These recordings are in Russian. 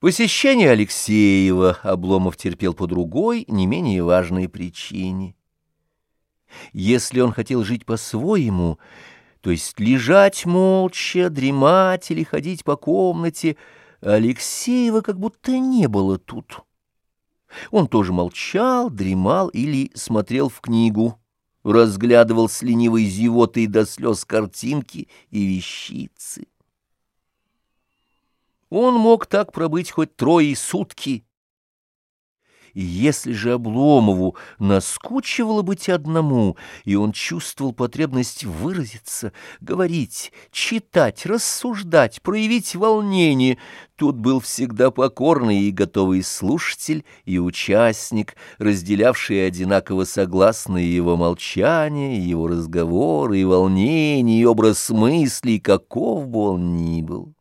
Посещение Алексеева Обломов терпел по другой, не менее важной причине. Если он хотел жить по-своему, то есть лежать молча, дремать или ходить по комнате, Алексеева как будто не было тут. Он тоже молчал, дремал или смотрел в книгу, разглядывал с ленивой зевотой до слез картинки и вещицы. Он мог так пробыть хоть трое сутки. И если же Обломову наскучивало быть одному, и он чувствовал потребность выразиться, говорить, читать, рассуждать, проявить волнение, тут был всегда покорный и готовый слушатель и участник, разделявший одинаково согласные его молчание, его разговоры и волнение, и образ мыслей, каков бы он ни был.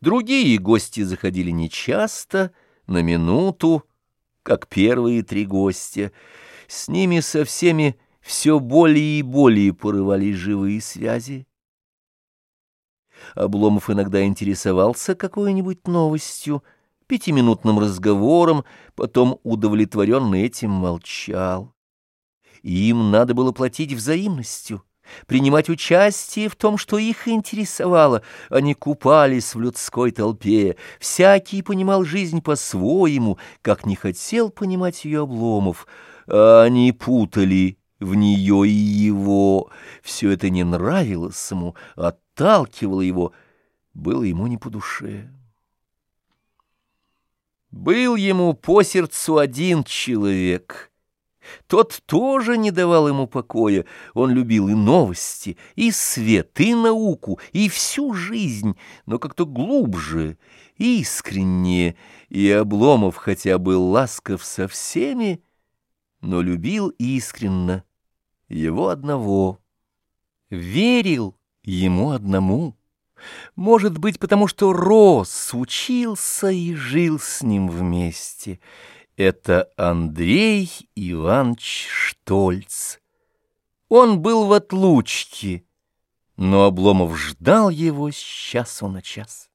Другие гости заходили нечасто, на минуту, как первые три гостя. С ними со всеми все более и более порывались живые связи. Обломов иногда интересовался какой-нибудь новостью, пятиминутным разговором, потом удовлетворенно этим молчал. Им надо было платить взаимностью принимать участие в том, что их интересовало. Они купались в людской толпе, всякий понимал жизнь по-своему, как не хотел понимать ее Обломов. А они путали в нее и его. Все это не нравилось ему, отталкивало его, было ему не по душе. Был ему по сердцу один человек — тот тоже не давал ему покоя. Он любил и новости, и свет, и науку, и всю жизнь, но как-то глубже, искреннее. И Обломов хотя был ласков со всеми, но любил искренно его одного. Верил ему одному. Может быть, потому что рос, учился и жил с ним вместе — это Андрей Иванович Штольц. Он был в отлучке, но Обломов ждал его с часу на час.